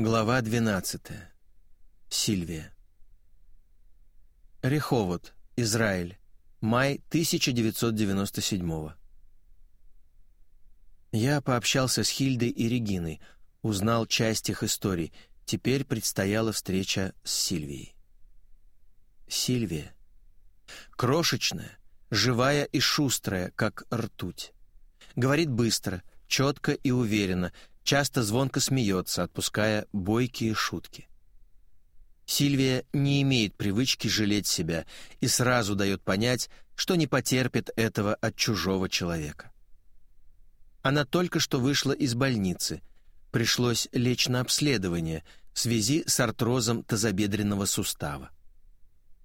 Глава 12. Сильвия. Реховод, Израиль. Май 1997 Я пообщался с Хильдой и Региной, узнал часть их историй. Теперь предстояла встреча с Сильвией. Сильвия. Крошечная, живая и шустрая, как ртуть. Говорит быстро, четко и уверенно, часто звонко смеется, отпуская бойкие шутки. Сильвия не имеет привычки жалеть себя и сразу дает понять, что не потерпит этого от чужого человека. Она только что вышла из больницы. Пришлось лечь на обследование в связи с артрозом тазобедренного сустава.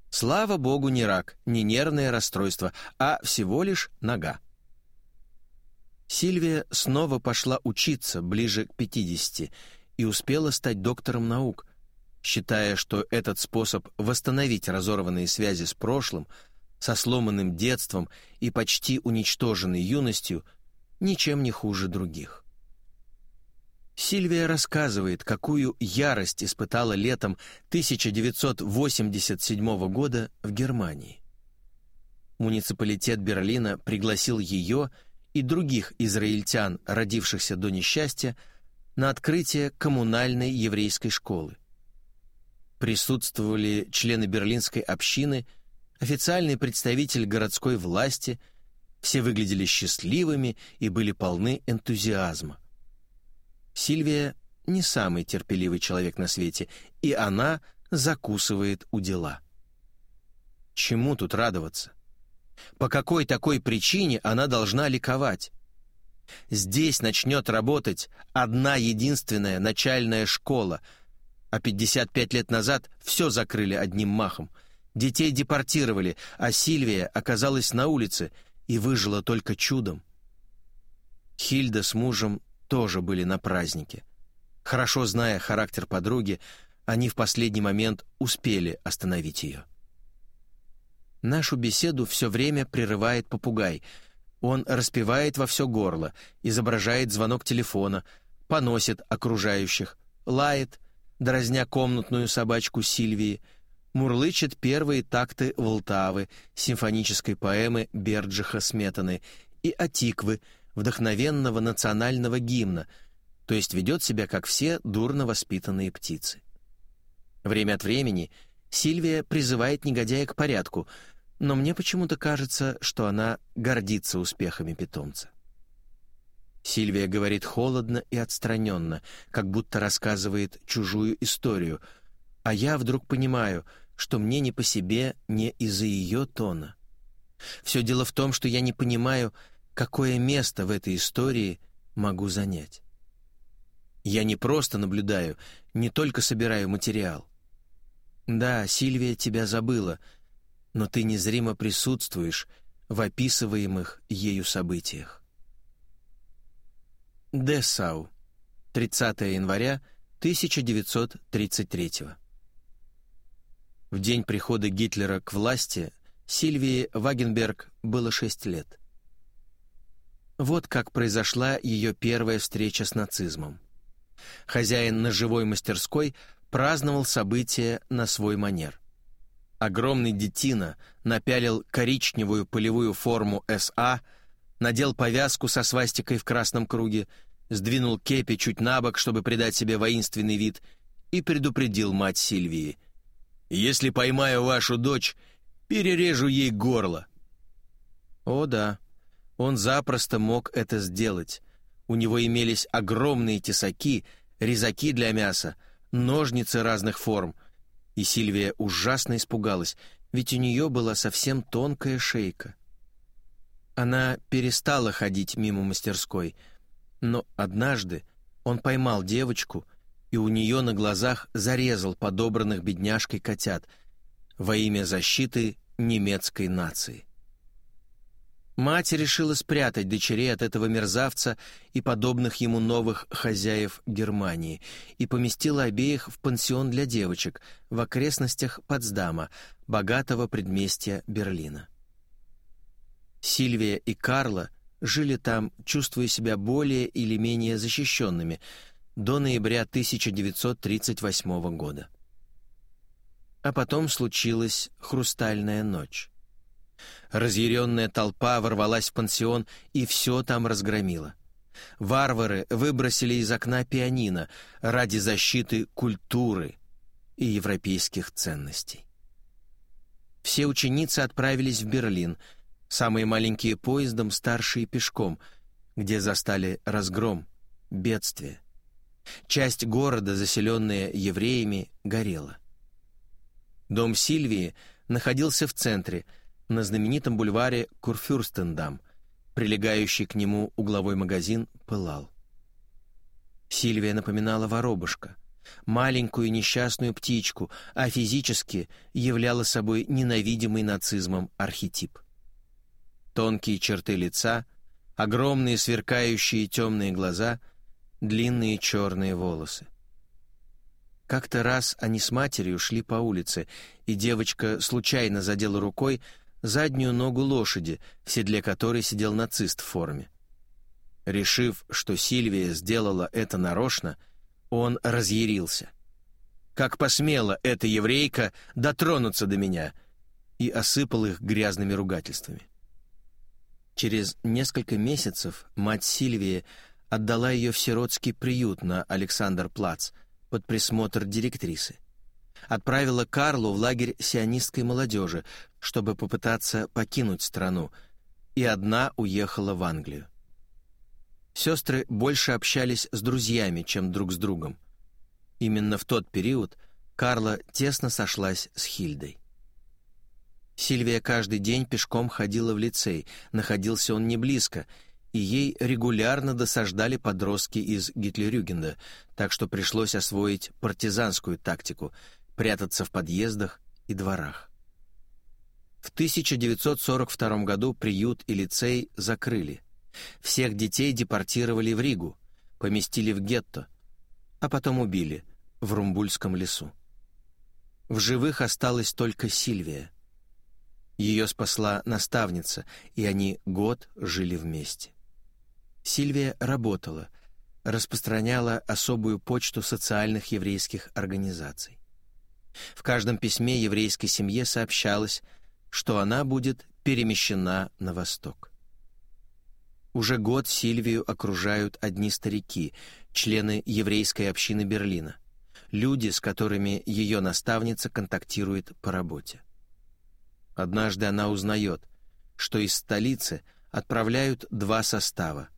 Слава богу, не рак, не нервное расстройство, а всего лишь нога. Сильвия снова пошла учиться ближе к 50 и успела стать доктором наук, считая, что этот способ восстановить разорванные связи с прошлым, со сломанным детством и почти уничтоженной юностью ничем не хуже других. Сильвия рассказывает, какую ярость испытала летом 1987 года в Германии. Муниципалитет Берлина пригласил ее и других израильтян, родившихся до несчастья, на открытие коммунальной еврейской школы. Присутствовали члены берлинской общины, официальный представитель городской власти, все выглядели счастливыми и были полны энтузиазма. Сильвия не самый терпеливый человек на свете, и она закусывает у дела. Чему тут радоваться? По какой такой причине она должна ликовать? Здесь начнет работать одна единственная начальная школа, а 55 лет назад все закрыли одним махом. Детей депортировали, а Сильвия оказалась на улице и выжила только чудом. Хильда с мужем тоже были на празднике. Хорошо зная характер подруги, они в последний момент успели остановить ее. Нашу беседу все время прерывает попугай. Он распевает во все горло, изображает звонок телефона, поносит окружающих, лает, дразня комнатную собачку Сильвии, мурлычет первые такты Волтавы, симфонической поэмы Берджиха Сметаны и Атиквы, вдохновенного национального гимна, то есть ведет себя, как все дурно воспитанные птицы. Время от времени Сильвия призывает негодяя к порядку — но мне почему-то кажется, что она гордится успехами питомца. Сильвия говорит холодно и отстраненно, как будто рассказывает чужую историю, а я вдруг понимаю, что мне не по себе не из-за ее тона. Все дело в том, что я не понимаю, какое место в этой истории могу занять. Я не просто наблюдаю, не только собираю материал. Да, Сильвия тебя забыла — но ты незримо присутствуешь в описываемых ею событиях. Дessau, 30 января 1933 В день прихода Гитлера к власти Сильвии Вагенберг было 6 лет. Вот как произошла ее первая встреча с нацизмом. Хозяин ножевой мастерской праздновал событие на свой манер. Огромный детина напялил коричневую полевую форму СА, надел повязку со свастикой в красном круге, сдвинул кепи чуть на бок, чтобы придать себе воинственный вид, и предупредил мать Сильвии. «Если поймаю вашу дочь, перережу ей горло». О да, он запросто мог это сделать. У него имелись огромные тесаки, резаки для мяса, ножницы разных форм — и Сильвия ужасно испугалась, ведь у нее была совсем тонкая шейка. Она перестала ходить мимо мастерской, но однажды он поймал девочку и у нее на глазах зарезал подобранных бедняжкой котят во имя защиты немецкой нации. Мать решила спрятать дочерей от этого мерзавца и подобных ему новых хозяев Германии и поместила обеих в пансион для девочек в окрестностях Потсдама, богатого предместья Берлина. Сильвия и Карла жили там, чувствуя себя более или менее защищенными, до ноября 1938 года. А потом случилась «Хрустальная ночь». Разъяренная толпа ворвалась в пансион и все там разгромила. Варвары выбросили из окна пианино ради защиты культуры и европейских ценностей. Все ученицы отправились в Берлин, самые маленькие поездом, старшие пешком, где застали разгром, бедствие. Часть города, заселенная евреями, горела. Дом Сильвии находился в центре, на знаменитом бульваре Курфюрстендам. Прилегающий к нему угловой магазин пылал. Сильвия напоминала воробушка, маленькую несчастную птичку, а физически являла собой ненавидимый нацизмом архетип. Тонкие черты лица, огромные сверкающие темные глаза, длинные черные волосы. Как-то раз они с матерью шли по улице, и девочка случайно задела рукой заднюю ногу лошади, в седле которой сидел нацист в форме. Решив, что Сильвия сделала это нарочно, он разъярился. «Как посмела эта еврейка дотронуться до меня!» и осыпал их грязными ругательствами. Через несколько месяцев мать Сильвии отдала ее в сиротский приют на Александр-Плац — под присмотр директрисы. Отправила Карлу в лагерь сионистской молодежи, чтобы попытаться покинуть страну, и одна уехала в Англию. Сестры больше общались с друзьями, чем друг с другом. Именно в тот период Карла тесно сошлась с Хильдой. Сильвия каждый день пешком ходила в лицей, находился он не близко, и ей регулярно досаждали подростки из Гитлерюгенда, так что пришлось освоить партизанскую тактику — прятаться в подъездах и дворах. В 1942 году приют и лицей закрыли. Всех детей депортировали в Ригу, поместили в гетто, а потом убили в Румбульском лесу. В живых осталась только Сильвия. Ее спасла наставница, и они год жили вместе. Сильвия работала, распространяла особую почту социальных еврейских организаций. В каждом письме еврейской семье сообщалось, что она будет перемещена на восток. Уже год Сильвию окружают одни старики, члены еврейской общины Берлина, люди, с которыми ее наставница контактирует по работе. Однажды она узнает, что из столицы отправляют два состава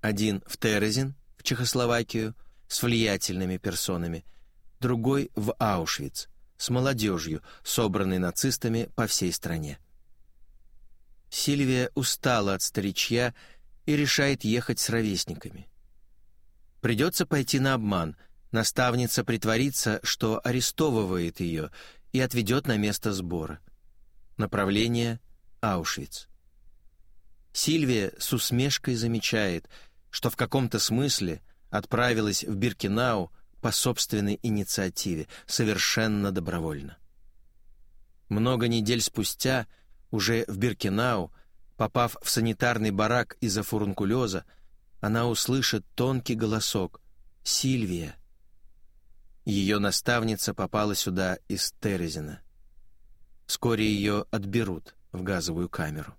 один в Терезин, в Чехословакию, с влиятельными персонами, другой в Аушвиц, с молодежью, собранной нацистами по всей стране. Сильвия устала от старичья и решает ехать с ровесниками. Придется пойти на обман. Наставница притворится, что арестовывает ее и отведет на место сбора. Направление — Аушвиц. Сильвия с усмешкой замечает — что в каком-то смысле отправилась в Биркинау по собственной инициативе, совершенно добровольно. Много недель спустя, уже в Биркинау, попав в санитарный барак из-за фурункулеза, она услышит тонкий голосок «Сильвия». Ее наставница попала сюда из Терезина. Вскоре ее отберут в газовую камеру.